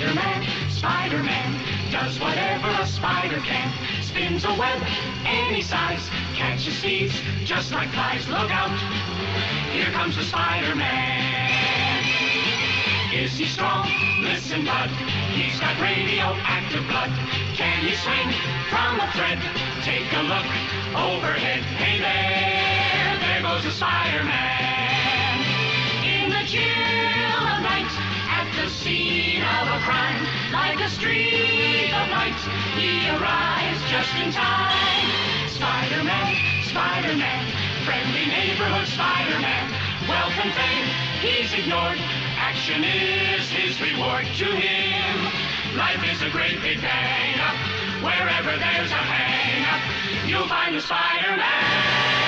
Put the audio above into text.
Spider-Man, Spider-Man does whatever a spider can. Spins a web any size, catches thieves just like flies. Look out, here comes the Spider-Man. Is he strong? Listen, bud. He's got radioactive blood. Can he swing from a thread? Take a look overhead. Hey there, there goes the Spider-Man. In the chill crime, like a streak of light, he arrives just in time. Spider-Man, Spider-Man, friendly neighborhood Spider-Man. And fame, he's ignored. Action is his reward to him. Life is a great big hang up. Wherever there's a hang you'll find the Spider-Man.